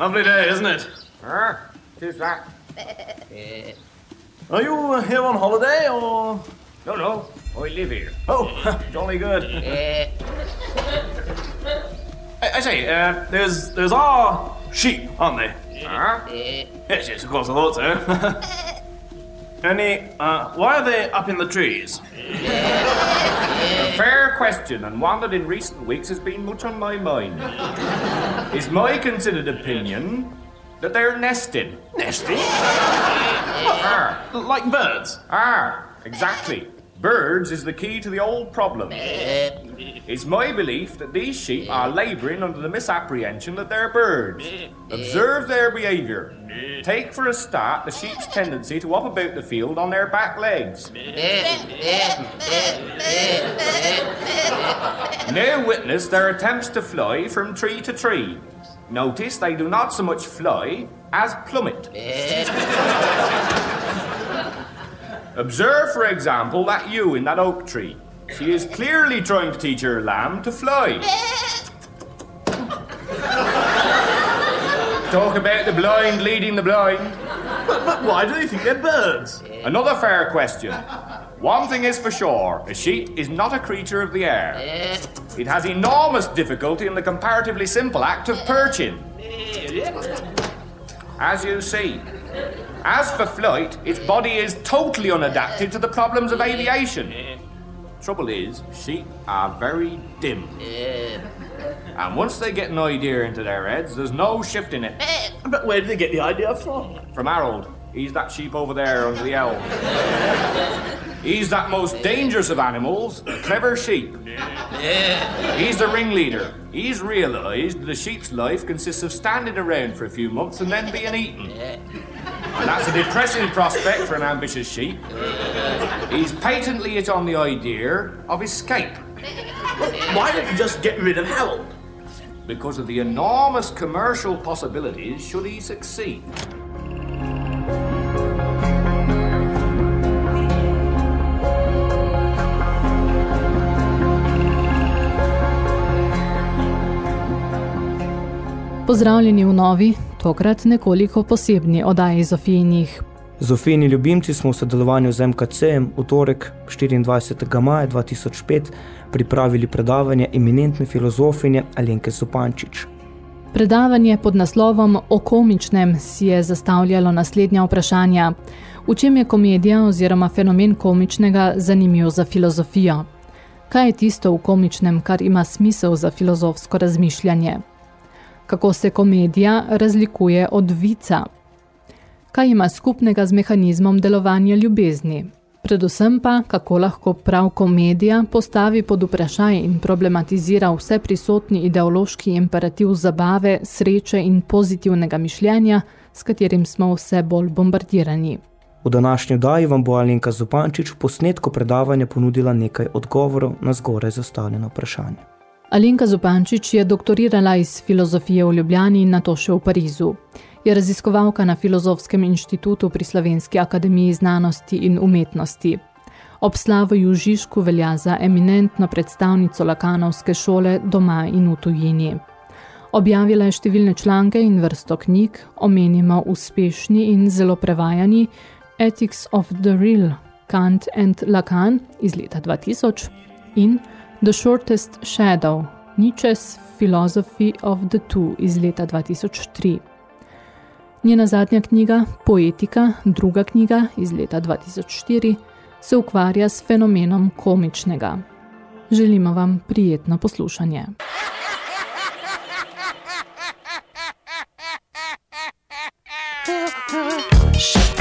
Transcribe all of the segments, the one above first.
Lovely day, isn't it? Ah, tis that. Are you uh, here on holiday or? No, no, I live here. Oh, jolly good. Eh, I, I say, uh, there's there's our sheep, aren't they? ah, Yes, yes, of course, I thought so. Any? Uh, why are they up in the trees? a fair question, and one that in recent weeks has been much on my mind. Is my considered opinion that they're nesting. Nesting, Ah, like birds. ah, exactly. Birds is the key to the old problem. Eh. It's my belief that these sheep are eh. labouring under the misapprehension that they're birds. Eh. Observe their behaviour. Take for a start the sheep's tendency to hop about the field on their back legs. Now witness their attempts to fly from tree to tree. Notice they do not so much fly as plummet. Observe, for example, that ewe in that oak tree. She is clearly trying to teach her lamb to fly. Talk about the blind leading the blind. But why do they think they're birds? Another fair question. One thing is for sure a sheep is not a creature of the air. It has enormous difficulty in the comparatively simple act of perching. As you see. As for flight, its body is totally unadapted to the problems of aviation. Trouble is, sheep are very dim. And once they get an idea into their heads, there's no shifting it. But where did they get the idea from? From Harold. He's that sheep over there under the elm. He's that most dangerous of animals, the clever sheep. He's the ringleader. He's realised that a sheep's life consists of standing around for a few months and then being eaten. And that's a depressing prospect for an ambitious sheep. He's patently hit on the idea of escape Why don't you just get rid of Harold? because of the enormous commercial possibilities should he succeed. Pozdravljeni v novi, tokrat nekoliko posebni oddaji Zofijinih. Zofini ljubimci smo v sodelovanju z MKC-em v torek 24. maja 2005 pripravili predavanje eminentne filozofinje Alenke Zupančič. Predavanje pod naslovom O komičnem si je zastavljalo naslednja vprašanja. V čem je komedija oziroma fenomen komičnega zanimiv za filozofijo? Kaj je tisto v komičnem, kar ima smisel za filozofsko razmišljanje? Kako se komedija razlikuje od vica? Kaj ima skupnega z mehanizmom delovanja ljubezni? Predvsem pa, kako lahko prav komedija postavi pod vprašaj in problematizira vse prisotni ideološki imperativ zabave, sreče in pozitivnega mišljenja, s katerim smo vse bolj bombardirani. V današnji daji vam bo Alenka Zupančič v posnetku predavanja ponudila nekaj odgovorov na zgoraj zastavljeno vprašanje. Alenka Zupančič je doktorirala iz filozofije v Ljubljani in nato še v Parizu. Je raziskovalka na Filozofskem inštitutu pri Slovenski akademiji znanosti in umetnosti. Ob Slavoju Žižku velja za eminentno predstavnico Lakanovske šole doma in v tujini. Objavila je številne članke in vrsto knjig, omenimo uspešni in zelo prevajani Ethics of the Real, Kant and Lacan iz leta 2000 in The Shortest Shadow, Nietzsche's Philosophy of the Two iz leta 2003. Njena zadnja knjiga, Poetika, druga knjiga iz leta 2004, se ukvarja s fenomenom komičnega. Želimo vam prijetno poslušanje. get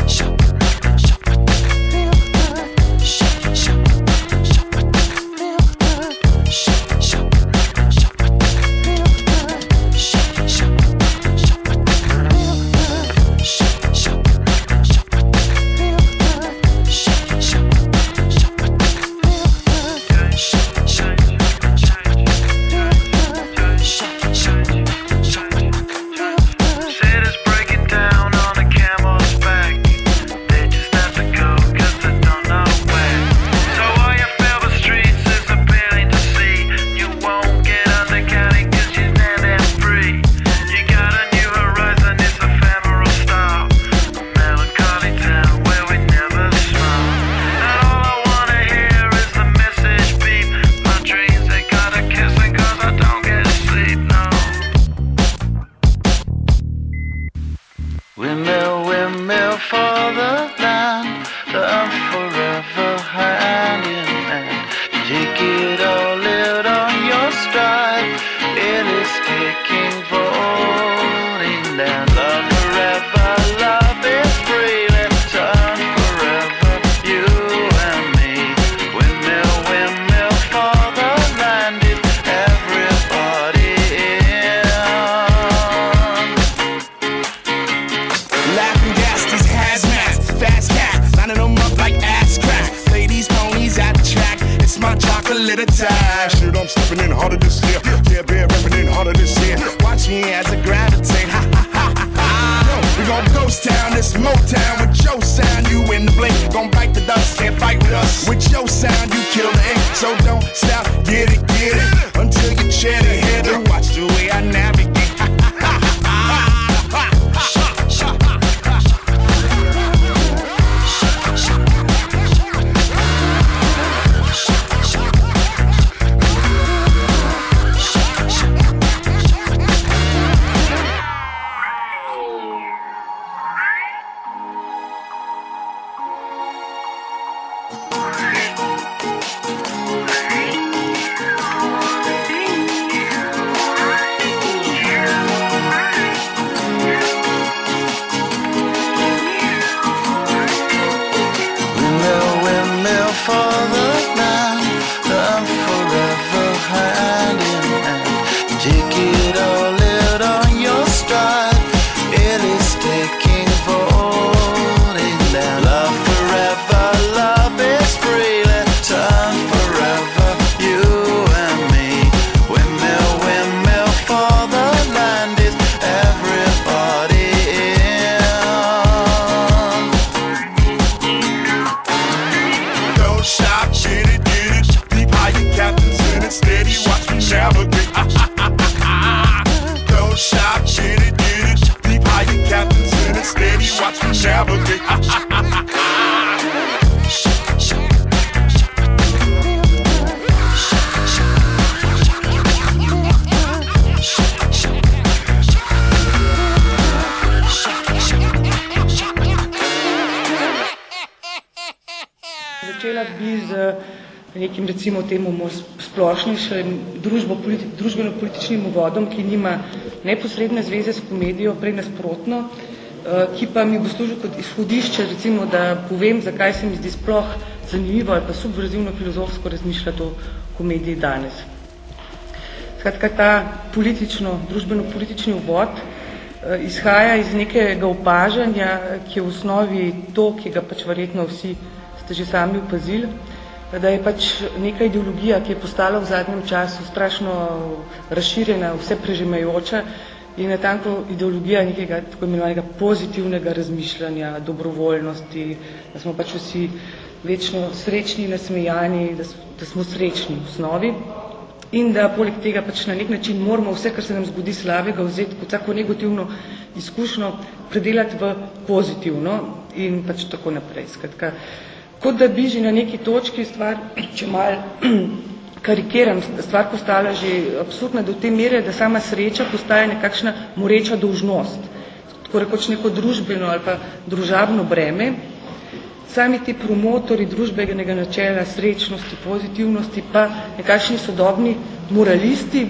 no sound. Recimo temu splošnejšim družbo, politi, družbeno-političnim uvodom, ki nima neposredne zveze s komedijo, prej nasprotno, eh, ki pa mi bo služil kot izhodišče, recimo, da povem, zakaj se mi zdi sploh zanimivo ali pa subverzivno filozofsko razmišljati o komediji danes. Skratka, ta politično, družbeno-politični uvod eh, izhaja iz nekega opažanja, ki je v osnovi to, ki ga pač verjetno vsi ste že sami upazili, da je pač neka ideologija, ki je postala v zadnjem času strašno razširjena, vse prežimajoča in je tanko ideologija nekega tako imenovanega pozitivnega razmišljanja, dobrovoljnosti, da smo pač vsi večno srečni, nasmejani, da, da smo srečni v osnovi in da poleg tega pač na nek način moramo vse, kar se nam zgodi slabega, vzeti kot tako negativno izkušnjo, predelati v pozitivno in pač tako naprej. Skratka, uh, kot da bi že na neki točki stvar, če mal karikiram, stvar postala že absurdna do te mere, da sama sreča postaja nekakšna moreča dolžnost, tako rekoč neko družbeno ali pa družabno breme. Sami ti promotori družbenega načela, srečnosti, pozitivnosti, pa nekakšni sodobni moralisti,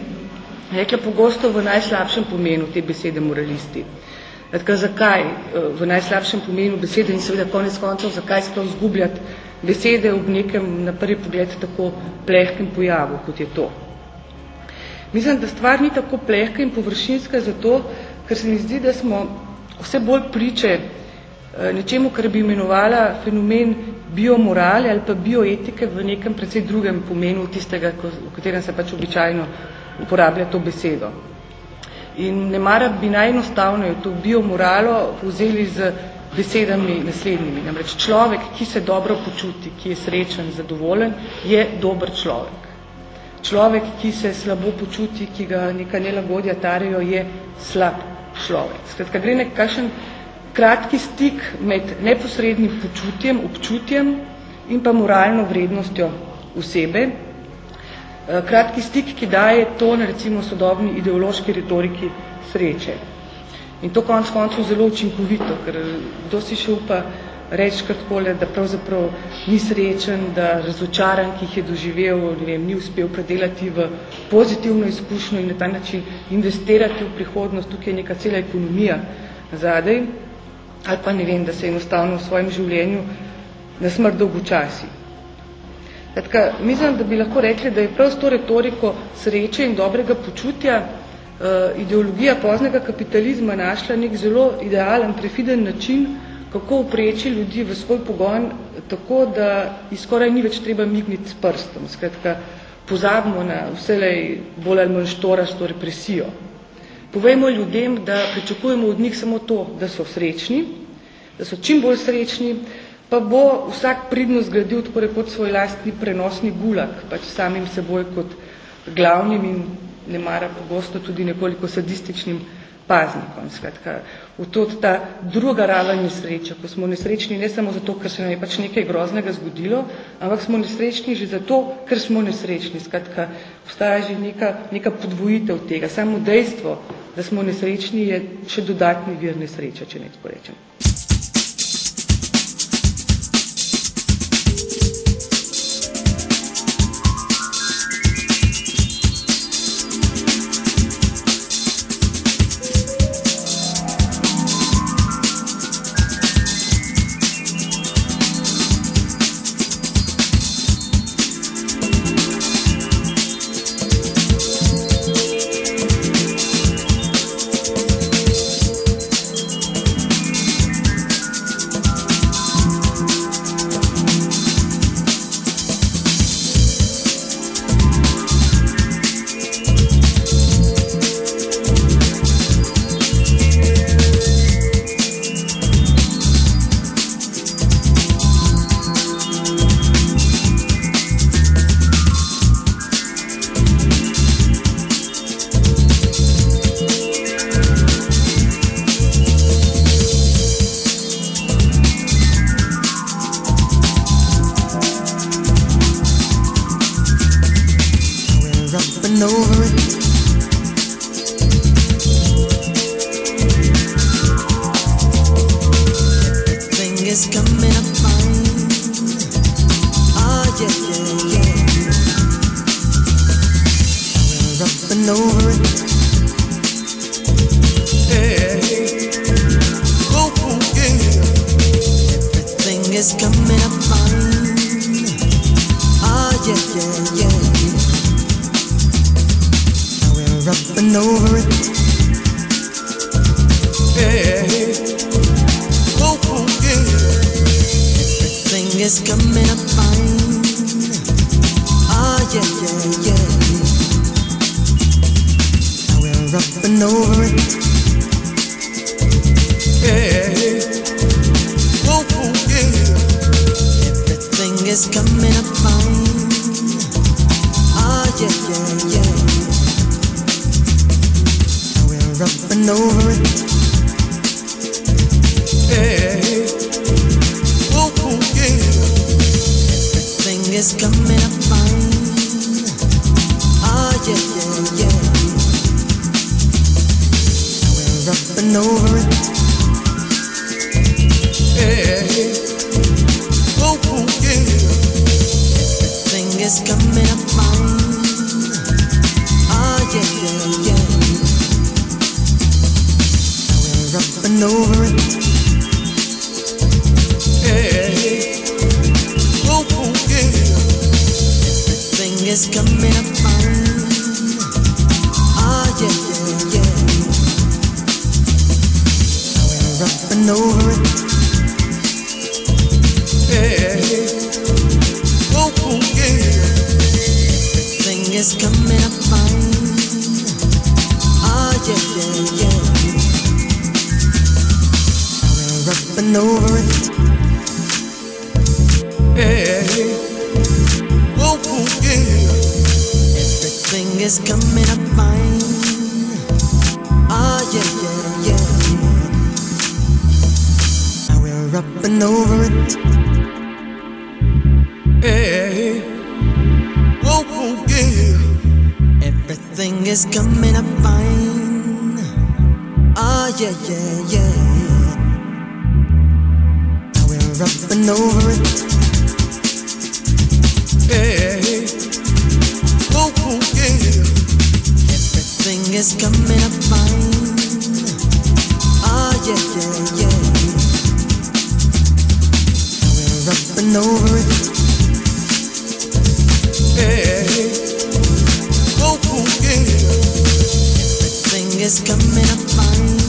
rekla pogosto v najslabšem pomenu te besede moralisti. Tako, zakaj eh, v najslabšem pomenu besede in seveda konec koncev, zakaj sploh zgubljati besede v nekem na prvi pogled tako plehkem pojavu, kot je to. Mislim, da stvar ni tako plehka in površinska zato, ker se mi zdi, da smo vse bolj priče eh, nečemu, kar bi imenovala fenomen biomorale ali pa bioetike v nekem predvsej drugem pomenu tistega, v katerem se pač običajno uporablja to besedo. In ne mara bi najenostavneje to biomoralo vzeli z besedami naslednjimi. Namreč človek, ki se dobro počuti, ki je srečen, zadovoljen, je dober človek. Človek, ki se slabo počuti, ki ga neka nelagodja tarejo, je slab človek. Skratka, gre nekakšen kratki stik med neposrednim počutjem, občutjem in pa moralno vrednostjo osebe, kratki stik, ki daje ton recimo sodobni ideološki retoriki sreče. In to konc koncev zelo učinkovito, ker kdo si še upa reči kratkole, da pravzaprav ni srečen, da razočaran, ki jih je doživel, ne vem, ni uspel predelati v pozitivno izkušnjo in na ta način investirati v prihodnost, tukaj je neka cela ekonomija zadej, ali pa ne vem, da se enostavno v svojem življenju na smrt dolgočasi. Etka, mislim, da bi lahko rekli, da je prav s to retoriko sreče in dobrega počutja uh, ideologija poznega kapitalizma našla nek zelo idealen, prefiden način, kako upreči ljudi v svoj pogon, tako da skoraj ni več treba migniti s prstom. Skratka, pozabimo na vselej bolj ali manj štorasto represijo. Povejmo ljudem, da pričakujemo od njih samo to, da so srečni, da so čim bolj srečni, pa bo vsak pridno zgradil tako rekoč svoj lastni prenosni gulag, pač samim seboj kot glavnim in ne mara pogosto tudi nekoliko sadističnim paznikom. Skratka, v to ta druga raven nesreča, ko smo nesrečni ne samo zato, ker se nam je pač nekaj groznega zgodilo, ampak smo nesrečni že zato, ker smo nesrečni. Skratka, obstaja že neka, neka podvojitev tega. Samo dejstvo, da smo nesrečni, je še dodatni vir nesreča, če ne tako rečem. is coming up fine. Ah, yeah, yeah, yeah. Now we're up and over it. Yeah. Oh, oh, yeah. Everything is coming up fine. Ah, yeah, yeah, yeah. Now we're up and over it. Yeah. Oh, yeah, yeah, yeah. We're up and over it. Yeah. yeah yeah. Now we're up and over it. Oh, oh, yeah. Everything is coming up fine. Oh, yeah, yeah, yeah. Now We're up and over it. Yeah. Oh, oh, yeah. Everything is coming up fine. Ah,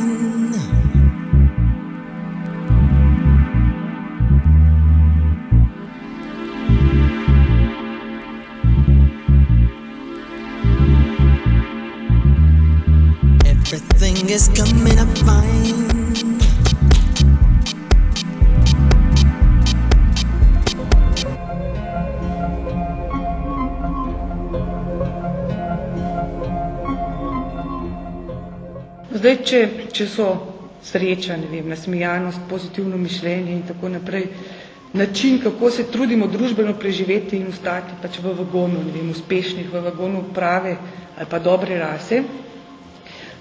če, so sreča, ne vem, nasmijanost, pozitivno mišljenje in tako naprej, način, kako se trudimo družbeno preživeti in ostati pač v vagonu, ne vem, uspešnih, v vagonu prave ali pa dobre rase,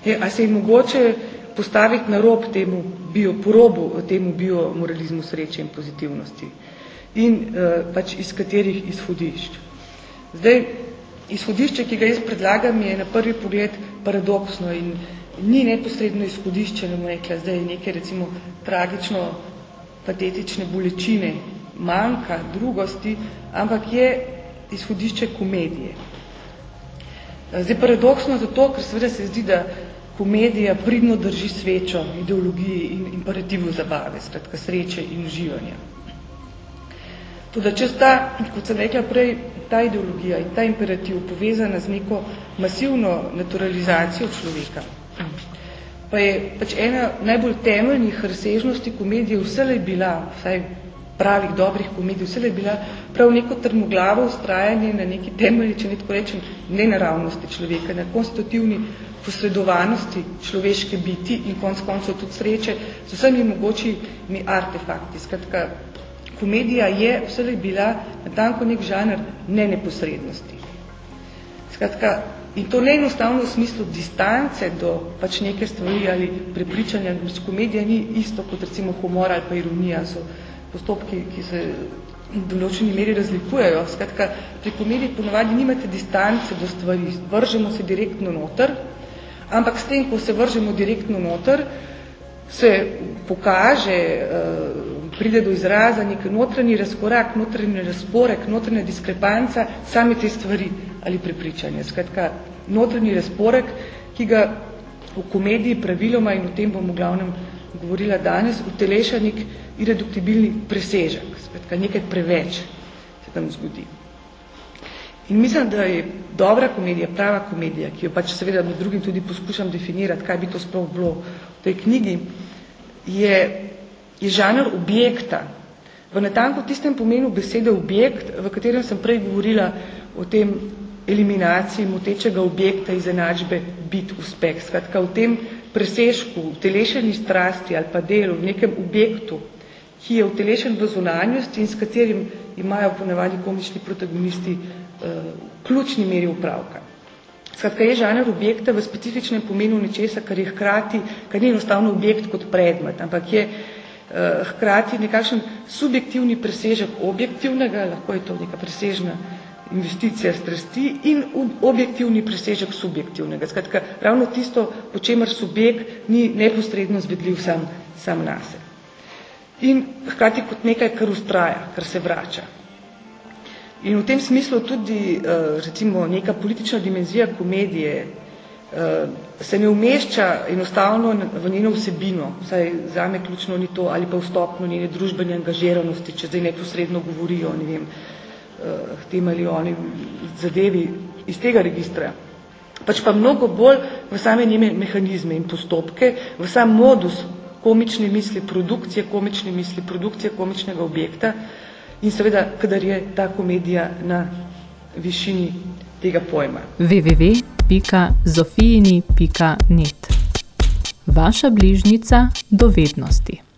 je, a se je mogoče postaviti na rob temu bio, porobu temu biomoralizmu sreče in pozitivnosti in uh, pač iz katerih izhodišč. Zdaj, izhodišče, ki ga jaz predlagam, je na prvi pogled paradoksno in ni neposredno izhodišče, ne rekla, zdaj neke recimo tragično patetične bolečine, manjka drugosti, ampak je izhodišče komedije. Zdaj paradoksno zato, ker seveda se zdi, da komedija pridno drži svečo ideologiji in imperativu zabave, skratka sreče in uživanja. Tudi če sta, kot sem rekla prej, ta ideologija in ta imperativ povezana z neko masivno naturalizacijo človeka, pa je pač ena najbolj temeljnih razsežnosti komedije vselej bila, vsaj pravih, dobrih komedij, vselej bila prav neko trmoglavo ustrajanje na neki temelji, če ne tako rečem, nenaravnosti človeka, na konstitutivni posredovanosti človeške biti in konc koncev tudi sreče z vsemi mogočimi artefakti. Skratka, komedija je vselej bila natanko nek žanr neneposrednosti. Skratka, In to ne enostavno v smislu distance do pač neke stvari ali prepričanja, komedija ni isto kot recimo humor ali pa ironija, so postopki, ki se v določeni meri razlikujejo. Skratka, pri komediji ponovadi nimate distance do stvari, vržemo se direktno noter, ampak s tem, ko se vržemo direktno noter, se pokaže, pride do izraza nek notranji razkorak, notranji razporek, notranja diskrepanca same te stvari ali prepričanja. Skratka, notranji razporek, ki ga v komediji praviloma in o tem bom v glavnem govorila danes, uteleša nek irreduktibilni presežek, skratka, nekaj preveč se tam zgodi. In mislim, da je dobra komedija, prava komedija, ki jo pač seveda med drugim tudi poskušam definirati, kaj bi to sploh bilo v tej knjigi, je je žanr objekta. V natanko tistem pomenu besede objekt, v katerem sem prej govorila o tem eliminaciji motečega objekta iz enačbe bit uspeh. Skratka, v tem presežku, v telešeni strasti ali pa delu, v nekem objektu, ki je utelešen v zunanjosti in s katerim imajo ponavadi komični protagonisti uh, ključni meri upravka. Skratka, je žanr objekta v specifičnem pomenu nečesa, kar je hkrati, kar ni enostavno objekt kot predmet, ampak je uh, hkrati nekakšen subjektivni presežek objektivnega, lahko je to neka presežna investicija strasti in objektivni presežek subjektivnega. Skratka, ravno tisto, po čemer subjekt ni neposredno zvedljiv sam, sam nase. In hkrati kot nekaj, kar ustraja, kar se vrača. In v tem smislu tudi eh, recimo neka politična dimenzija komedije se ne umešča enostavno v njeno vsebino, saj zame ključno ni to, ali pa vstopno njene družbene angažiranosti, če zdaj neposredno govorijo, ne vem, uh, tem ali oni zadevi iz tega registra. Pač pa mnogo bolj v same njene mehanizme in postopke, v sam modus komične misli produkcije, komične misli produkcije komičnega objekta in seveda, kadar je ta komedija na višini tega pojma. www.zofijini.net Vaša bližnica dovednosti.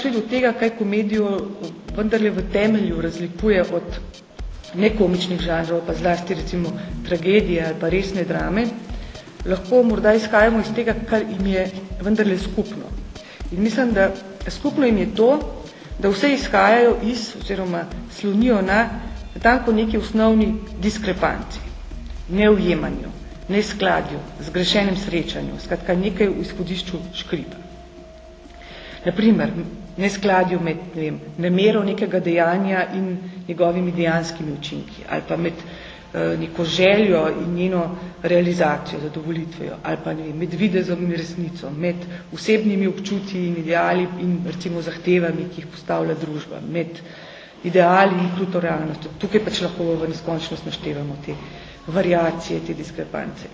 Prišli do tega, kaj komedijo vendarle v temelju razlikuje od nekomičnih žanrov, pa zlasti recimo tragedije ali pa resne drame, lahko morda izhajamo iz tega, kar jim je vendarle skupno. In mislim, da skupno jim je to, da vse izhajajo iz oziroma slonijo na natanko neki osnovni diskrepanci, neujemanju, neskladju, zgrešenem srečanju, skratka nekaj v izhodišču škripa. Naprimer, neskladju med ne vem, namero nekega dejanja in njegovimi dejanskimi učinki, ali pa med eh, neko željo in njeno realizacijo, zadovolitvijo, ali pa ne vem, med videzom in resnico, med osebnimi občutji in ideali in recimo zahtevami, ki jih postavlja družba, med ideali in kruto realnostjo. Tukaj pač lahko v neskončnost naštevamo te variacije, te diskrepance.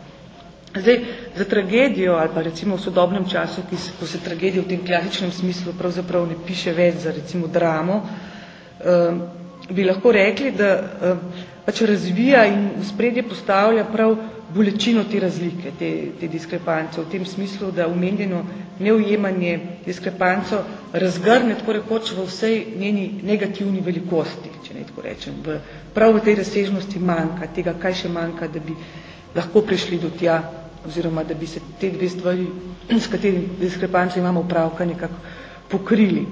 Zdaj, za tragedijo ali pa recimo v sodobnem času, ki se, ko se tragedija v tem klasičnem smislu pravzaprav ne piše več za recimo dramo, um, bi lahko rekli, da um, pač razvija in v spredje postavlja prav bolečino te razlike, te, te diskrepance, v tem smislu, da umenjeno neujemanje diskrepanco razgrne tako rekoč v vsej njeni negativni velikosti, če ne tako rečem, v, prav v tej razsežnosti manjka, tega, kaj še manjka, da bi lahko prišli do tja, oziroma da bi se te dve stvari, s katerimi diskrepanci imamo upravka, nekako pokrili.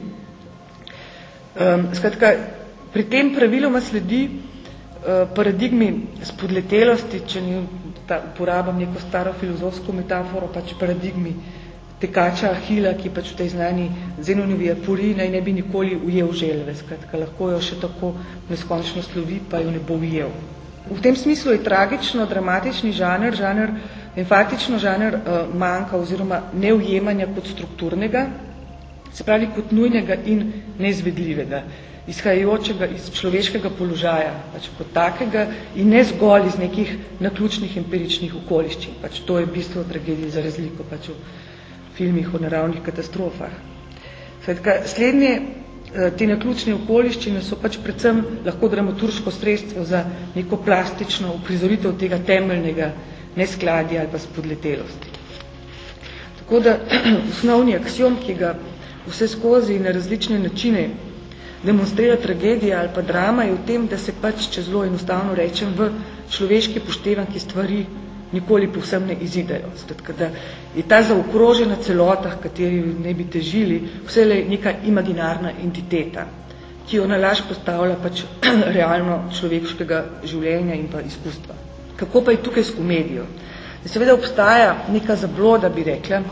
Um, skratka, pri tem praviloma sledi uh, paradigmi spodletelosti, če ni ta, uporabam neko staro filozofsko metaforo, pač paradigmi tekača Ahila, ki pač v tej znani Zenonjevi apuri naj ne bi nikoli ujel želve, skratka, lahko jo še tako neskončno slovi, pa jo ne bo ujel. V tem smislu je tragično, dramatični žanr, žanr Enfatično žanr uh, manjka oziroma neujemanja kot strukturnega, se pravi kot nujnega in neizvedljivega, izhajajočega iz človeškega položaja, pač kot takega in ne zgolj iz nekih naključnih empiričnih okoliščin. Pač to je bistvo tragedije za razliko pač v filmih o naravnih katastrofah. Sledka, slednje te naključne okoliščine so pač predvsem lahko dramaturško sredstvo za neko plastično uprizoritev tega temeljnega neskladja ali pa spodletelosti. Tako da osnovni aksiom, ki ga vse skozi na različne načine demonstrira tragedija ali pa drama, je v tem, da se pač, če zelo enostavno rečem, v človeški poštevanki stvari nikoli povsem ne izidejo. Skratka, da je ta zaokrožena celota, kateri ne bi težili, vse le neka imaginarna entiteta, ki jo nalaž postavlja pač realno človeškega življenja in pa izkustva. Kako pa je tukaj s komedijo? Seveda obstaja neka zabloda, bi rekla,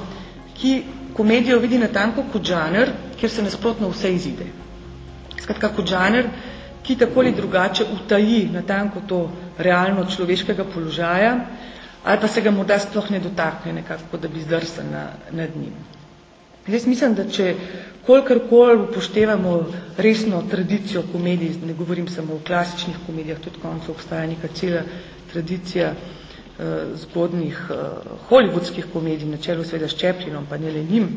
ki komedijo vidi natanko kot žanr, kjer se nasprotno vse izide. Skratka, kot žanr, ki tako ali drugače utaji natanko to realno človeškega položaja, ali pa se ga morda sploh ne dotakne nekako, da bi zdrsal na, nad njim. Jaz mislim, da če kolikorkoli upoštevamo resno tradicijo komedij, ne govorim samo o klasičnih komedijah, tudi koncu obstaja neka cela tradicija uh, zgodnih uh, hollywoodskih komedij, na čelu seveda s Čeplinom, pa ne le njim.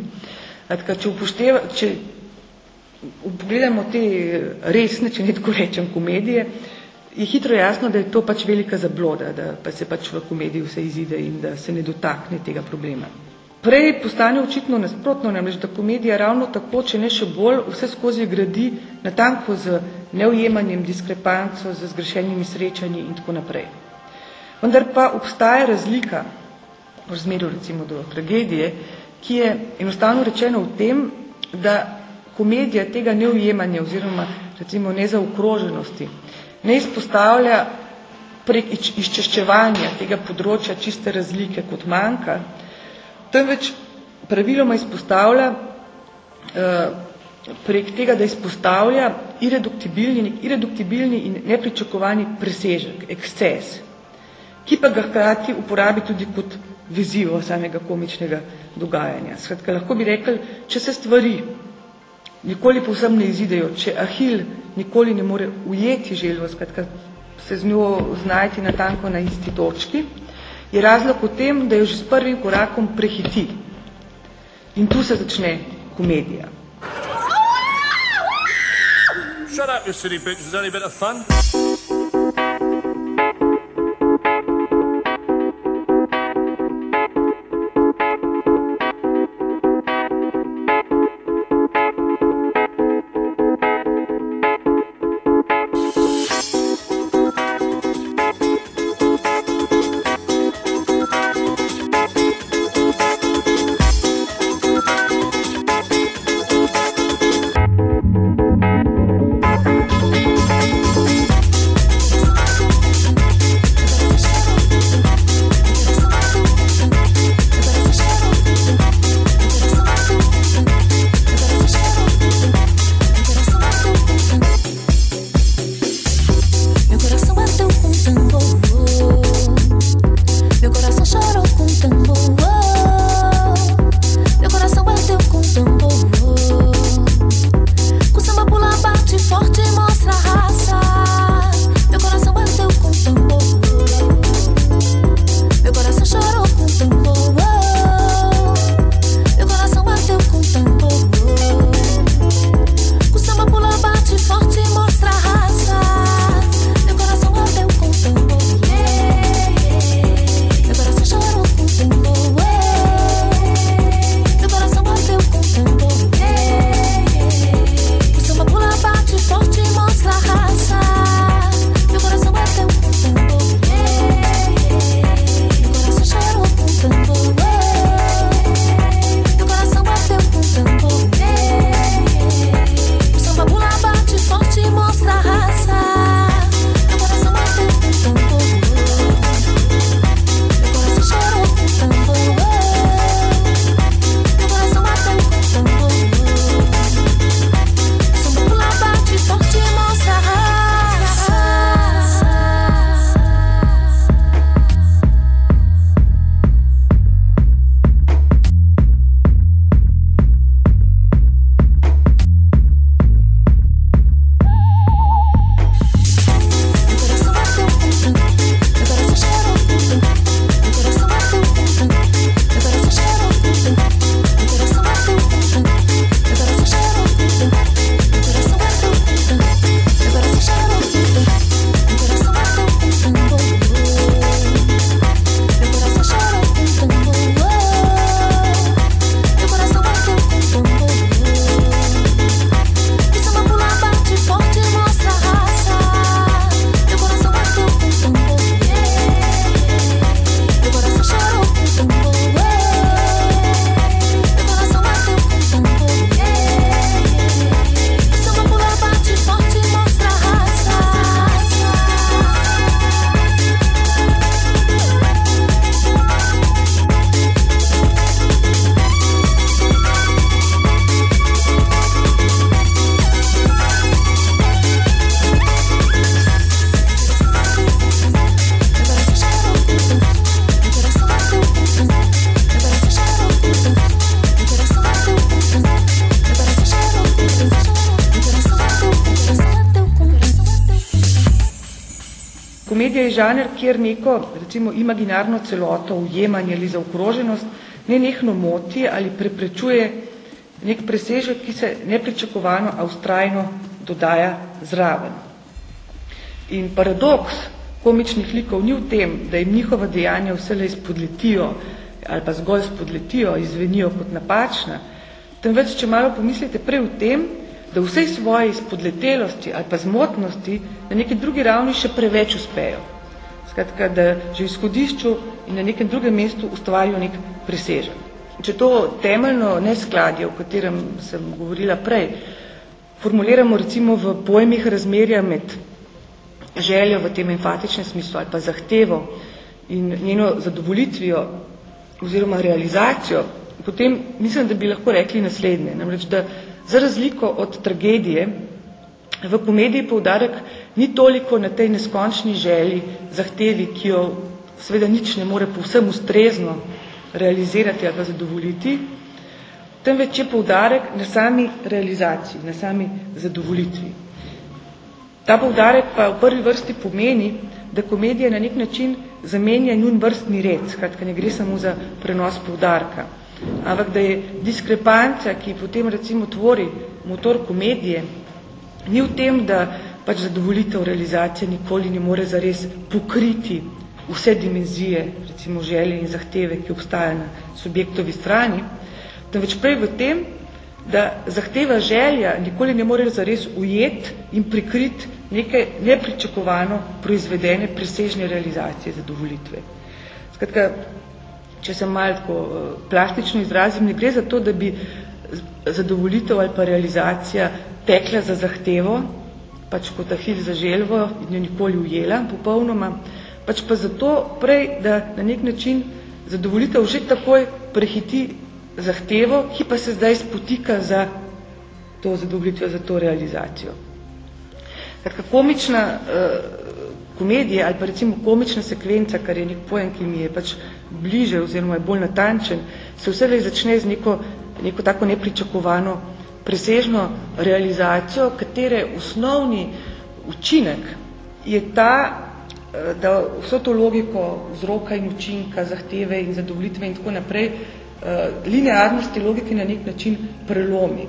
Atka, če upošteva, če pogledamo te resne, če ne tako rečem, komedije, je hitro jasno, da je to pač velika zabloda, da pa se pač v komediji vse izide in da se ne dotakne tega problema. Prej postane očitno nasprotno, namreč, da komedija ravno tako, če ne še bolj, vse skozi gradi natanko z neujemanjem, diskrepanco, z zgrešenimi srečanji in tako naprej. Vendar pa obstaja razlika v razmerju recimo do tragedije, ki je enostavno rečeno v tem, da komedija tega neujemanja oziroma recimo nezaokroženosti ne izpostavlja prek izčeščevanja tega področja čiste razlike kot manjka, temveč praviloma izpostavlja uh, prek tega, da izpostavlja ireduktibilni, ireduktibilni in nepričakovani presežek, eksces, ki pa ga hkrati uporabi tudi kot vizivo samega komičnega dogajanja. Skratka, lahko bi rekli, če se stvari nikoli povsem ne izidejo, če Ahil nikoli ne more ujeti želvo, skratka, se z njo znajti natanko na isti točki, je razlog v tem, da jo že s prvim korakom prehiti. In tu se začne komedija. Shut up, you silly bitch. Is that a bit of fun? Kjer neko, recimo, imaginarno celoto, ujemanje ali zaokroženost ne nekno moti ali preprečuje nek presežek, ki se nepričakovano, a ustrajno dodaja zraven. In paradoks komičnih likov ni v tem, da jim njihova dejanja vselej spodletijo ali pa zgolj spodletijo, izvenijo kot napačna, temveč, če malo pomislite prej v tem, da vsej svoji spodletelosti ali pa zmotnosti na neki drugi ravni še preveč uspejo. Skratka, da že v izhodišču in na nekem drugem mestu ustvarijo nek presežek. Če to temeljno neskladje, o katerem sem govorila prej, formuliramo recimo v pojmih razmerja med željo v tem enfatičnem smislu ali pa zahtevo in njeno zadovolitvijo oziroma realizacijo, potem mislim, da bi lahko rekli naslednje. Namreč, da za razliko od tragedije v komediji poudarek ni toliko na tej neskončni želji, zahtevi, ki jo seveda nič ne more povsem ustrezno realizirati ali pa zadovoljiti, temveč je poudarek na sami realizaciji, na sami zadovolitvi. Ta poudarek pa v prvi vrsti pomeni, da komedija na nek način zamenja njun vrstni red, skratka ne gre samo za prenos poudarka, ampak da je diskrepanca, ki potem recimo tvori motor komedije, ni v tem, da pač zadovolitev realizacije nikoli ne more zares pokriti vse dimenzije, recimo želje in zahteve, ki obstajajo na subjektovi strani, temveč prej v tem, da zahteva želja nikoli ne more zares ujet in prikrit neke nepričakovano proizvedene presežne realizacije zadovolitve. Skratka, če se malo tako eh, plastično izrazim, ne gre za to, da bi zadovolitev ali pa realizacija tekla za zahtevo, pač kot ahil za želvo in jo nikoli ujela popolnoma, pač pa zato prej, da na nek način zadovolitev že takoj prehiti zahtevo, ki pa se zdaj spotika za to zadovoljitvijo, za to realizacijo. Kratka, komična uh, komedija ali pa recimo komična sekvenca, kar je nek pojem, ki mi je pač bliže oziroma je bolj natančen, se vselej začne z neko, neko tako nepričakovano presežno realizacijo, katere osnovni učinek je ta, eh, da vso to logiko vzroka in učinka, zahteve in zadovolitve in tako naprej, eh, linearnosti logike na nek način prelomi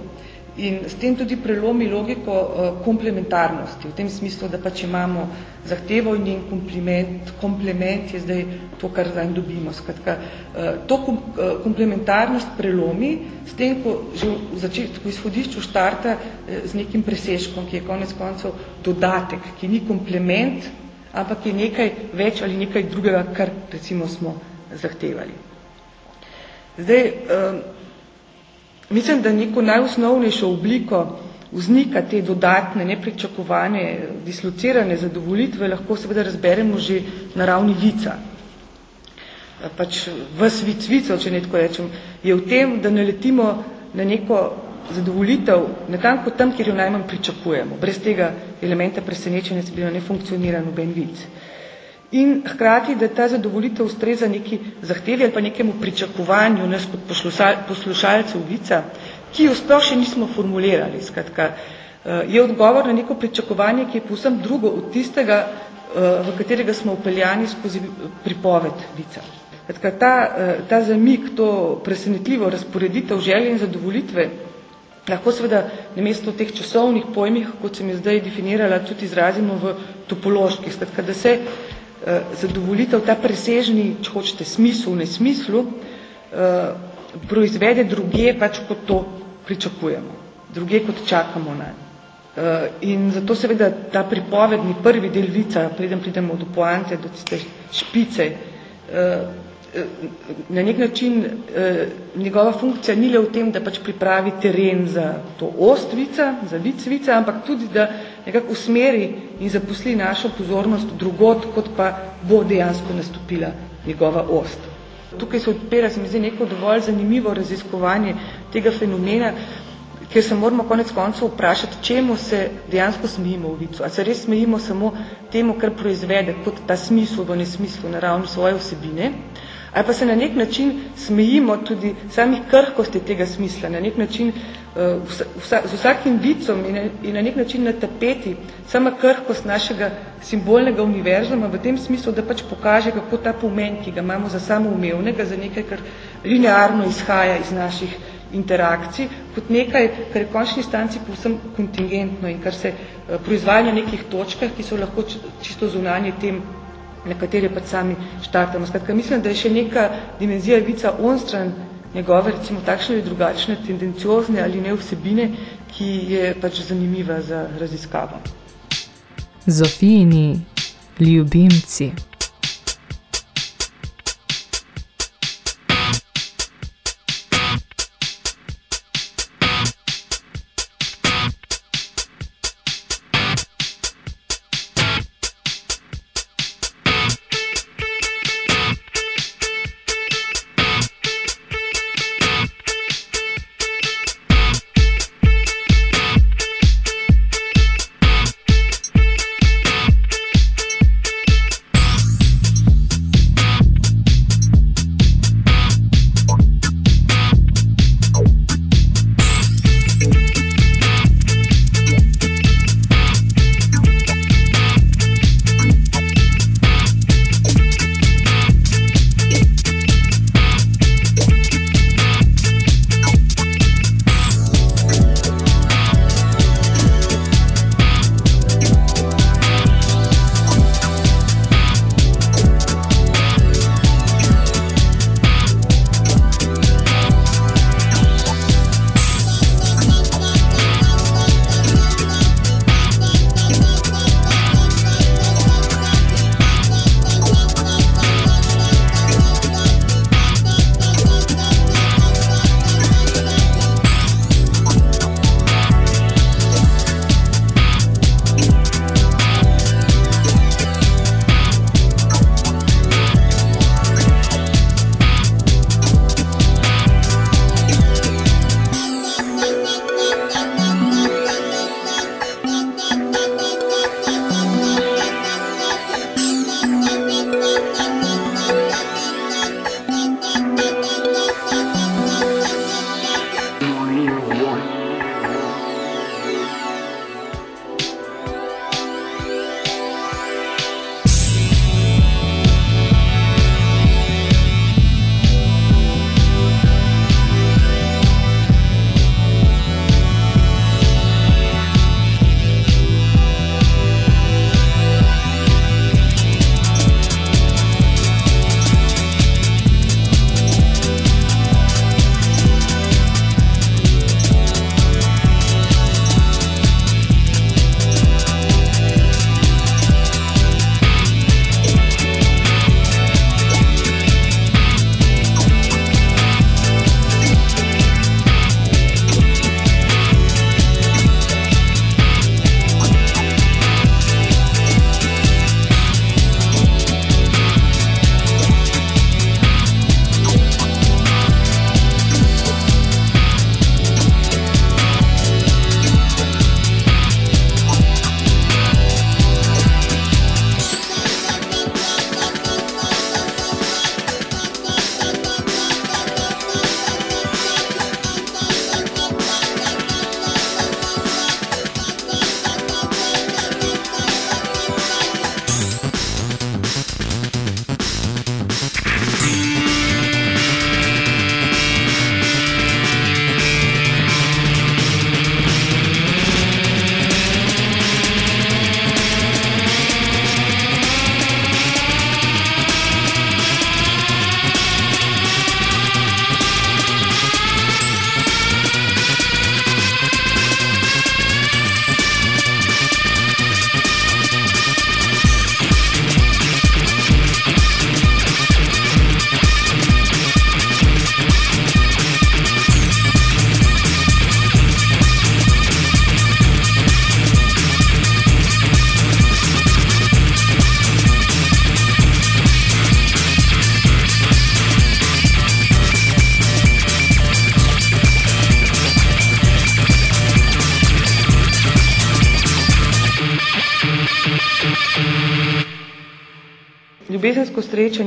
in s tem tudi prelomi logiko uh, komplementarnosti, v tem smislu, da pač imamo zahtevo in njen komplement, komplement je zdaj to, kar zdaj dobimo. Skratka, uh, to uh, komplementarnost prelomi s tem, ko že v začetku izhodišču štarta z nekim presežkom, ki je konec koncev dodatek, ki ni komplement, ampak je nekaj več ali nekaj drugega, kar recimo smo zahtevali. Zdaj, uh, Mislim, da neko najosnovnejšo obliko vznika te dodatne, nepričakovane, dislocirane zadovolitve lahko seveda razberemo že na ravni vica. Pač vas vic vico, če ne tako rečem, je v tem, da naletimo na neko zadovolitev netanko tam, kjer jo najmanj pričakujemo. Brez tega elementa presenečenja se bi ne funkcionira noben vic. Uh, in hkrati, da ta zadovolitev ustreza neki zahtevi ali pa nekemu pričakovanju nas kot poslušalcev vica, ki jo sploh še nismo formulirali. Skratka, eh, je odgovor na neko pričakovanje, ki je povsem drugo od tistega, eh, v katerega smo upeljani skozi pripoved vica. Skratka, ta, eh, ta zamik, to presenetljivo razporeditev želje in zadovolitve, lahko seveda namesto teh časovnih pojmih, kot sem je zdaj definirala, tudi izrazimo v topoloških. Skratka, da se Eh, zadovolitev, ta presežni, če hočete, smislu, v nesmislu, eh, proizvede druge, pač kot to pričakujemo, druge kot čakamo na. Eh, in zato seveda ta pripovedni prvi del vica, preden pridemo do poante, do tiste špice, na nek način njegova funkcija ni le v tem, da pač pripravi teren za to ost vica, za vic vica, ampak tudi, da nekako usmeri in zaposli našo pozornost drugot, kot pa bo dejansko nastopila njegova ost. Tukaj se odpira, se mi zdi, neko dovolj zanimivo raziskovanje tega fenomena, ker se moramo konec koncev vprašati, čemu se dejansko smejimo v vicu. A se res smejimo samo temu, kar proizvede kot ta smisel v nesmislu na ravni svoje vsebine, ali pa se na nek način smejimo tudi samih krhkosti tega smisla, na nek način uh, vsa, z vsakim vicom in, in na nek način na tapeti sama krhkost našega simbolnega univerzuma v tem smislu, da pač pokaže, kako ta pomen, ki ga imamo za samoumevnega, za nekaj, kar linearno izhaja iz naših interakcij, kot nekaj, kar je v končni stanci povsem kontingentno in kar se proizvaja na nekih točkah, ki so lahko čisto zunanje tem na katere pač sami štartamo. Skratka, mislim, da je še neka dimenzija vica onstran njegove, recimo takšne ali drugačne, tendenciozne ali ne vsebine, ki je pač zanimiva za raziskavo. Zofijini ljubimci.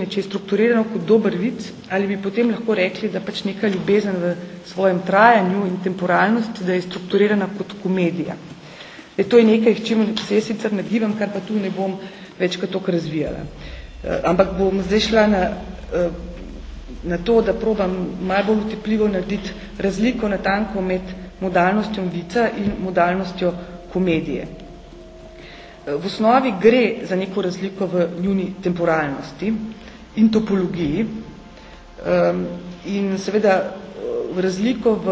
Če je strukturirano kot dober vic, ali bi potem lahko rekli, da pač neka ljubezen v svojem trajanju in temporalnosti, da je strukturirana kot komedija. E, to je nekaj, čim se jaz sicer nagibam, kar pa tu ne bom večkrat toliko razvijala. E, ampak bom zdaj šla na, e, na to, da probam malo bolj utepljivo narediti razliko na tanko med modalnostjo vica in modalnostjo komedije. V osnovi gre za neko razliko v njuni temporalnosti in topologiji um, in seveda v razliko v,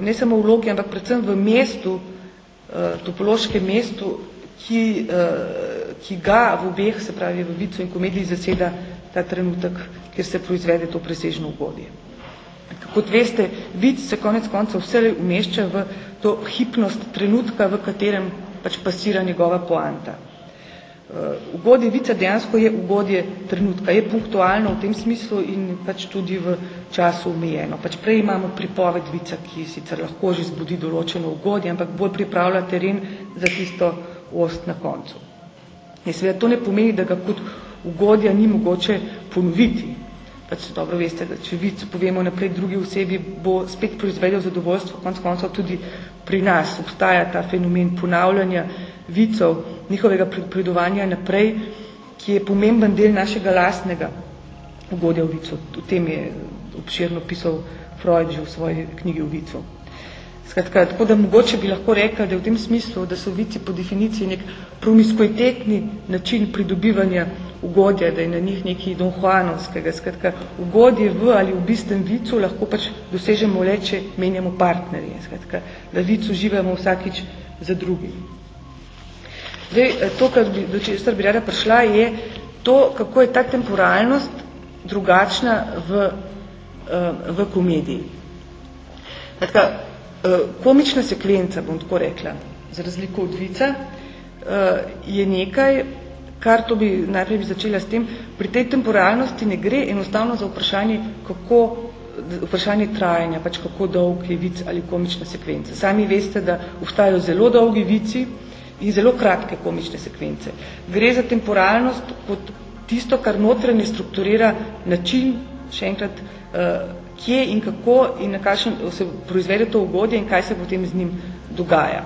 ne samo v vlogi, ampak predvsem v mestu, uh, topološkem mestu, ki, uh, ki ga v obeh, se pravi v vicu in komediji, zaseda ta trenutek, kjer se proizvede to presežno ugodje. Kot veste, vic se konec konca vse umešča v to hipnost trenutka, v katerem pač pasira njegova poanta. Uh, ugodje vica dejansko je ugodje trenutka, je punktualno v tem smislu in pač tudi v času omejeno. Pač prej imamo pripoved vica, ki sicer lahko že zbudi določeno ugodje, ampak bolj pripravlja teren za tisto ost na koncu. In seveda to ne pomeni, da ga kot ugodja ni mogoče ponoviti. Pač dobro veste, da če vic povemo naprej drugi osebi, bo spet proizvedel zadovoljstvo, konc koncev tudi pri nas obstaja ta fenomen ponavljanja vicov, njihovega predovanja naprej, ki je pomemben del našega lastnega ugodja v vicu. O tem je obširno pisal Freud že v svoji knjigi v vicu. Skratka, tako da mogoče bi lahko rekla, da v tem smislu, da so vici po definiciji nek promiskuitetni način pridobivanja ugodja, da je na njih neki Don Juanovskega. Skratka, ugodje v ali v bistven vicu lahko pač dosežemo le, če menjamo partnerje. Skratka, da vic uživamo vsakič za drugim. Zdaj, to, kar bi, do česar bi rada prišla, je to, kako je ta temporalnost drugačna v, v komediji. Skratka, komična sekvenca, bom tako rekla, za razliko od vica, je nekaj, kar to bi, najprej bi začela s tem, pri tej temporalnosti ne gre enostavno za vprašanje, kako, vprašanje trajanja, pač kako dolg je vic ali komična sekvenca. Sami veste, da obstajajo zelo dolgi vici in zelo kratke komične sekvence. Gre za temporalnost kot tisto, kar notranje strukturira način, še enkrat, kje in kako in na kakšen se proizvede to ugodje in kaj se potem z njim dogaja.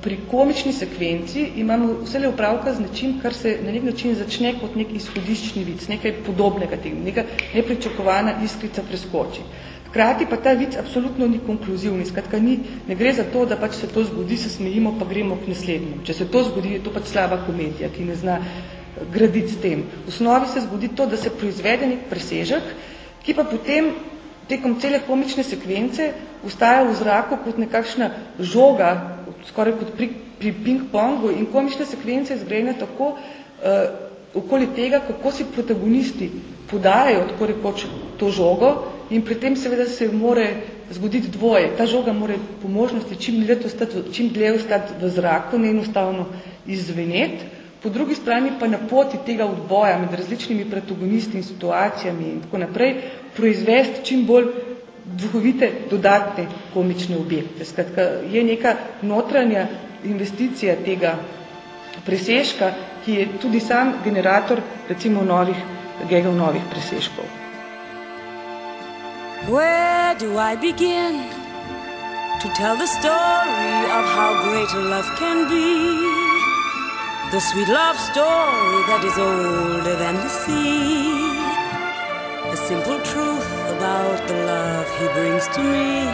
Pri komični sekvenci imamo vse upravka z nečim, kar se na nek način začne kot nek izhodiščni vic, nekaj podobnega tega, neka nepričakovana iskrica preskoči. Hkrati pa ta vic absolutno ni konkluzivni, skratka ni, ne gre za to, da pač se to zgodi, se smejimo, pa gremo k naslednjemu. Če se to zgodi, je to pač slaba komedija, ki ne zna graditi s tem. V osnovi se zgodi to, da se proizvede nek presežek, ki pa potem tekom cele komične sekvence ustaja v zraku kot nekakšna žoga, skoraj kot pri, pri ping-pongu in komične sekvence izgrejene tako uh, okoli tega, kako si protagonisti podajajo tako rekoč to žogo in pri tem seveda se more zgoditi dvoje. Ta žoga more po možnosti čim dlje ostati, čim dlje ostati v zraku, ne enostavno izveneti, po drugi strani pa na poti tega odboja med različnimi protagonisti in situacijami in tako naprej proizvesti čim bolj duhovite dodatne komične objekte. Skratka, je neka notranja investicija tega presežka, ki je tudi sam generator recimo novih gegov novih presežkov. Where do I begin to tell the story of how great love can be? The sweet love story that is older than the sea. The simple truth about the love he brings to me.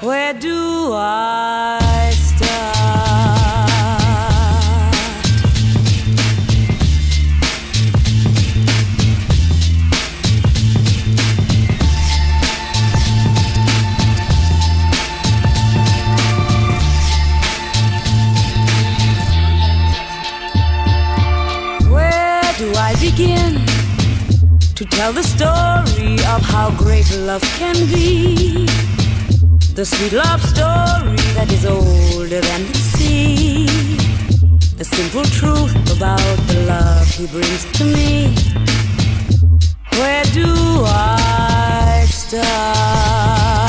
Where do I tell the story of how great love can be? The sweet love story that is older than the sea. The simple truth about the love he brings to me. Where do I start?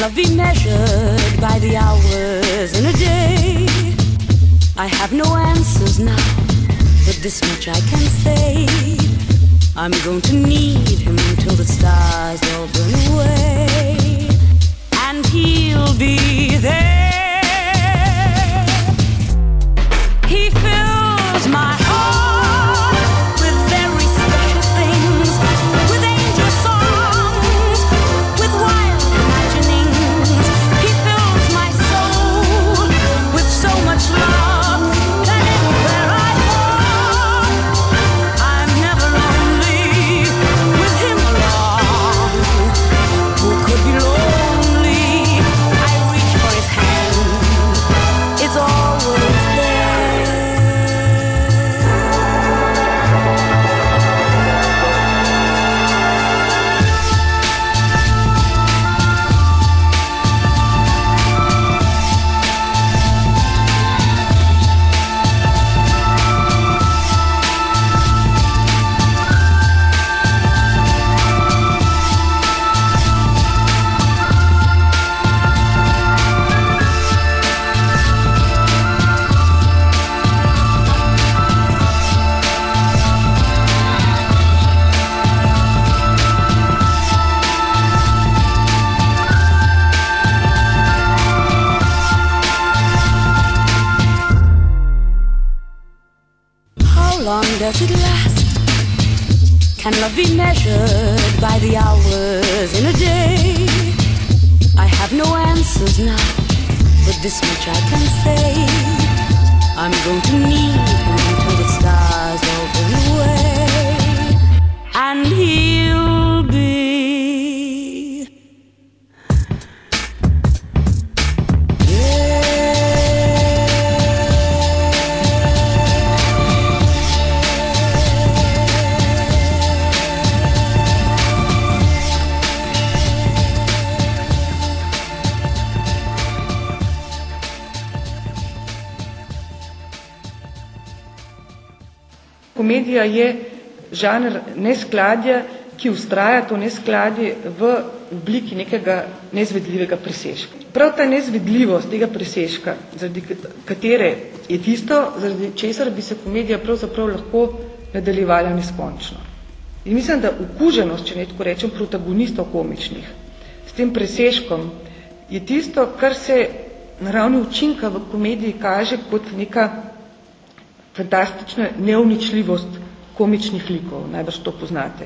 Love be measured by the hours in a day? I have no answers now, but this much I can say. I'm going to need him till the stars all burn away, and he'll be there. Can love be measured by the hours in a day? I have no answers now, but this much I can say. I'm going to need him until the stars all burn away, and he'll Komedija je žanr neskladja, ki ustraja to neskladje v obliki nekega nezvedljivega presežka. Prav ta nezvedljivost tega presežka, zaradi katere je tisto, zaradi česar bi se komedija pravzaprav lahko nadaljevala neskončno. In mislim, da okuženost, če ne tako rečem, protagonistov komičnih s tem presežkom je tisto, kar se na ravni učinka v komediji kaže kot neka fantastična neuničljivost komičnih likov, najbrž to poznate.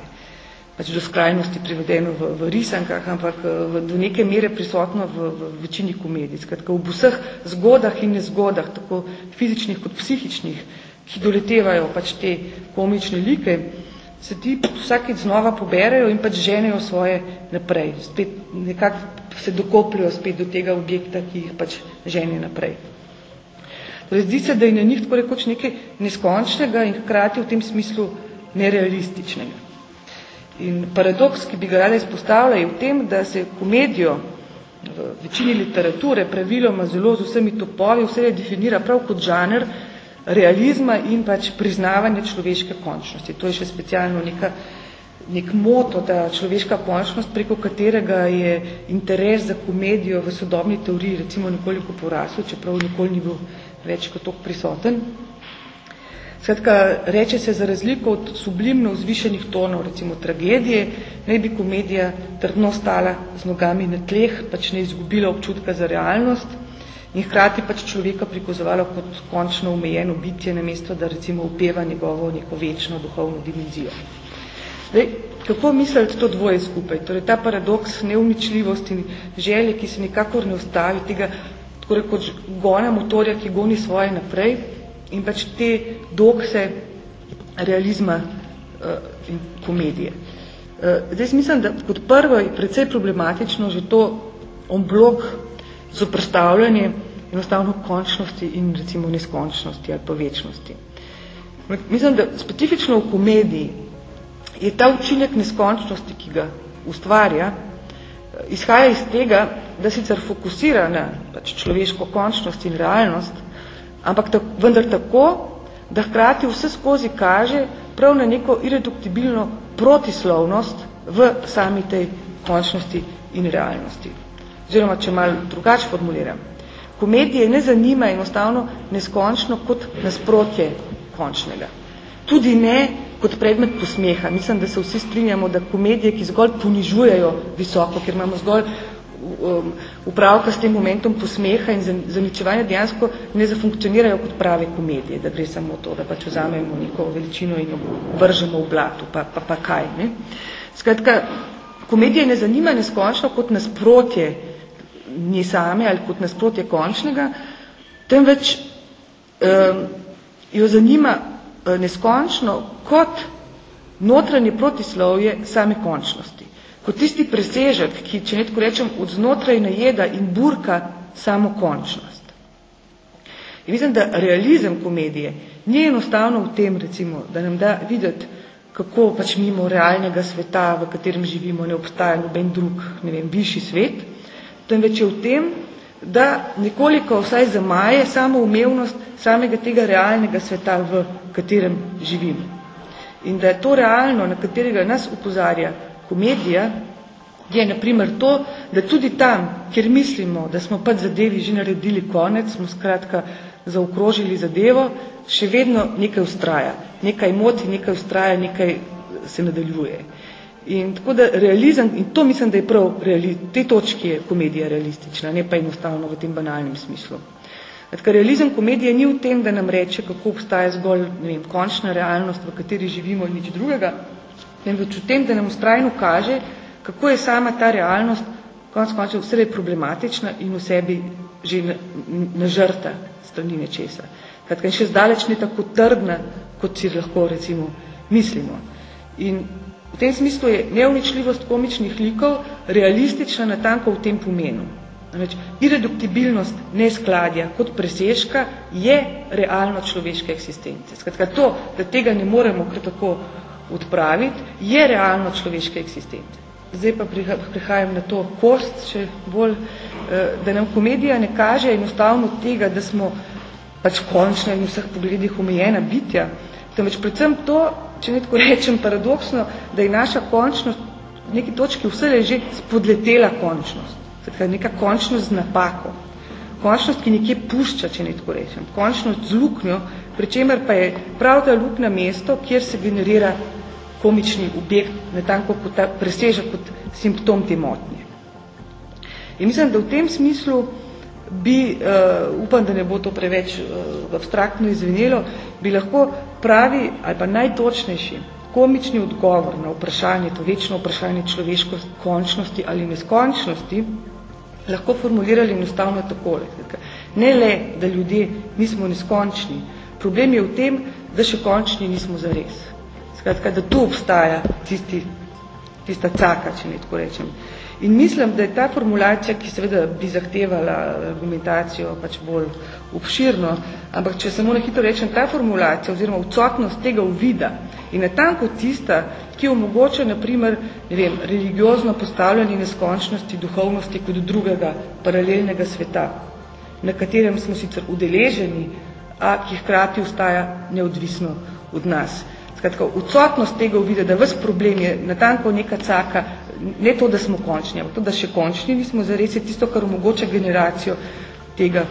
Pač do skrajnosti privedeno v, v risankah, ampak v, do neke mere prisotno v, v večini komedij. Skratka, v vseh zgodah in nezgodah, tako fizičnih kot psihičnih, ki doletevajo pač te komične like, se ti vsakeč znova poberajo in pač ženejo svoje naprej. Spet nekako se dokopljajo spet do tega objekta, ki jih pač žene naprej. Torej, zdi se, da je na njih tako rekoč nekaj neskončnega in hkrati v tem smislu nerealističnega. In paradoks, ki bi ga rada izpostavila, je v tem, da se komedijo v večini literature praviloma zelo z vsemi topovi vse definira prav kot žanr realizma in pač priznavanje človeške končnosti. To je še specialno neka, nek moto, da človeška končnost, preko katerega je interes za komedijo v sodobni teoriji recimo nekoliko porasel, čeprav nikoli ni bil več kot tok prisoten. Skratka, reče se za razliko od sublimno vzvišenih tonov, recimo tragedije, naj bi komedija trdno stala z nogami na tleh, pač ne izgubila občutka za realnost in hkrati pač človeka prikozovala kot končno omejeno bitje, namesto da recimo upeva njegovo neko večno duhovno dimenzijo. Zdaj, kako misliti to dvoje skupaj? Torej, ta paradoks neuničljivosti in želje, ki se nikakor ne ustavi, tega tako rekoč gona motorja, ki goni svoje naprej in pač te dokse realizma uh, in komedije. Uh, zdaj mislim, da kot prvo je precej problematično že to omblok zoprstavljanje enostavno končnosti in recimo neskončnosti ali pa večnosti. Mislim, da specifično v komediji je ta učinek neskončnosti, ki ga ustvarja, izhaja iz tega, da sicer fokusira na pač človeško končnost in realnost, ampak tak, vendar tako, da hkrati vse skozi kaže prav na neko ireduktibilno protislovnost v sami tej končnosti in realnosti. oziroma če malo drugače formuliram. Komedije ne zanima enostavno neskončno kot nasprotje končnega. Tudi ne kot predmet posmeha. Mislim, da se vsi strinjamo, da komedije, ki zgolj ponižujejo visoko, ker imamo zgolj um, upravka s tem momentom posmeha in zaničevanja dejansko ne zafunkcionirajo kot prave komedije, da gre samo to, da pač vzamemo neko veličino in jo vržemo v blatu, pa, pa, pa kaj. Ne? Skratka, komedija ne zanima neskončno kot nasprotje nje same ali kot nasprotje končnega, temveč um, jo zanima uh, neskončno kot notranje protislovje same končnosti kot tisti presežek, ki, če netko rečem, od znotraj najeda in burka samo končnost. In mislim, da realizem komedije ni enostavno v tem, recimo, da nam da videti, kako pač mimo realnega sveta, v katerem živimo, ne obstaja noben drug, ne vem, višji svet, temveč je v tem, da nekoliko vsaj zamaje samo umevnost samega tega realnega sveta, v katerem živimo. In da je to realno, na katerega nas upozarja komedija je na primer to, da tudi tam, kjer mislimo, da smo pač zadevi že naredili konec, smo skratka zaokrožili zadevo, še vedno nekaj ustraja. Nekaj moti, nekaj ustraja, nekaj se nadaljuje. In tako da realizem, in to mislim, da je prav, reali, te točki je komedija realistična, ne pa enostavno v tem banalnem smislu. Tako realizem komedije ni v tem, da nam reče, kako obstaja zgolj ne vem, končna realnost, v kateri živimo in nič drugega, temveč v tem, da nam ustrajno kaže, kako je sama ta realnost konc koncev vse problematična in v sebi že nažrta strani nečesa. Kratka, še zdaleč ne tako trdna, kot si lahko recimo mislimo. In v tem smislu je neuničljivost komičnih likov realistična natanko v tem pomenu. Namreč, irreduktibilnost neskladja kot presežka je realno človeške eksistence. Skratka, to, da tega ne moremo kar tako odpraviti, je realno človeške eksistence. Zdaj pa prihajam na to kost, še bolj, eh, da nam komedija ne kaže enostavno tega, da smo pač končna in v vseh pogledih omejena bitja, temveč predvsem to, če ne tako rečem paradoksno, da je naša končnost v neki točki vse že spodletela končnost. Zdaj, neka končnost z napako. Končnost, ki nekje pušča, če ne tako rečem. Končnost z luknjo, pri čemer pa je prav ta lukna mesto, kjer se generira komični objekt, netanko kot ta preseža kot simptom te motnje. In mislim, da v tem smislu bi, uh, upam, da ne bo to preveč uh, abstraktno izvenelo, bi lahko pravi ali pa najtočnejši komični odgovor na vprašanje, to večno vprašanje človeškosti, končnosti ali neskončnosti, lahko formulirali enostavno takole. Ne le, da ljudje nismo neskončni, problem je v tem, da še končni nismo zares. Skratka, da tu obstaja tisti, tista caka, če ne tako rečem. In mislim, da je ta formulacija, ki seveda bi zahtevala argumentacijo pač bolj obširno, ampak če samo na hitro rečem, ta formulacija oziroma odsotnost tega uvida in natanko tista, ki omogoča naprimer, ne vem, religiozno postavljanje neskončnosti, duhovnosti kot drugega paralelnega sveta, na katerem smo sicer udeleženi, a ki hkrati ostaja neodvisno od nas. Skratka, odsotnost tega uvide, da ves problem je natanko neka caka, ne to, da smo končni, ampak to, da še končni nismo, zares je tisto, kar omogoča generacijo tega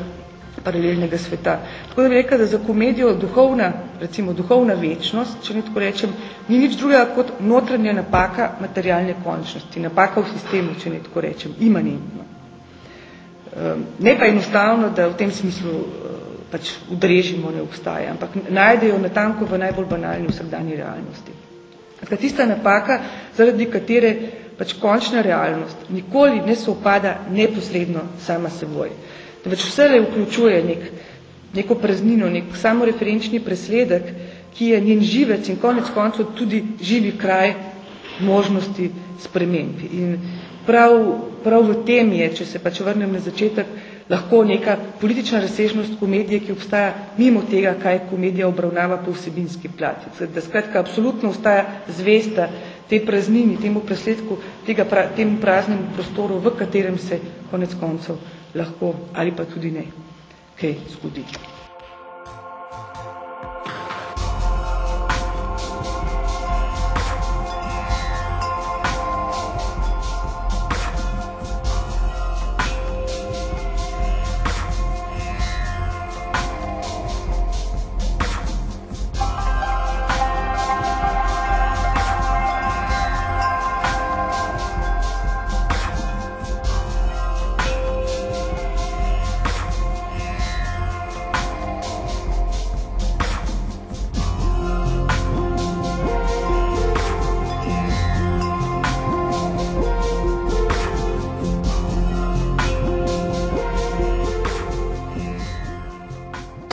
paralelnega sveta. Tako da bi rekla, da za komedijo duhovna, recimo duhovna večnost, če ne tako rečem, ni nič drugega kot notranja napaka materialne končnosti, napaka v sistemu, če ne tako rečem, imanentno. Ehm, ne pa enostavno, da v tem smislu pač udrežimo, ne obstaja, ampak najdejo natanko v najbolj banalni vsakdanji realnosti. Tako tista napaka, zaradi katere pač končna realnost nikoli ne sopada neposredno sama seboj. Pač vse le vključuje nek, neko praznino, nek samoreferenčni presledek, ki je njen živec in konec koncev tudi živi kraj možnosti sprememb. In prav, prav v tem je, če se pač vrnem na začetek, lahko neka politična razsežnost komedije, ki obstaja mimo tega, kaj komedija obravnava po vsebinski plati. Da skratka absolutno ostaja zvesta te praznini, temu presledku, tega pra, temu praznemu prostoru, v katerem se konec koncev lahko ali pa tudi ne kaj zgodi.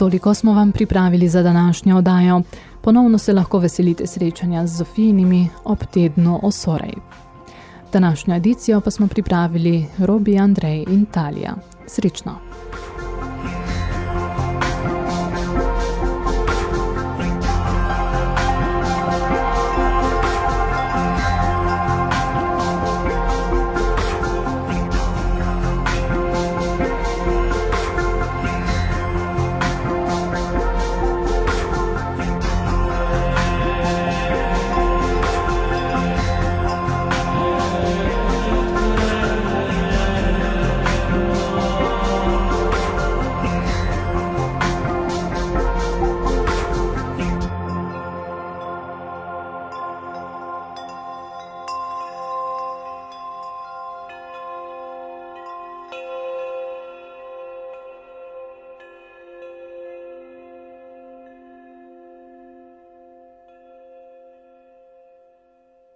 Toliko smo vam pripravili za današnjo oddajo. Ponovno se lahko veselite srečanja z Zofijnimi ob tednu Osorej. Današnjo edicijo pa smo pripravili Robi, Andrej in Talija. Srečno!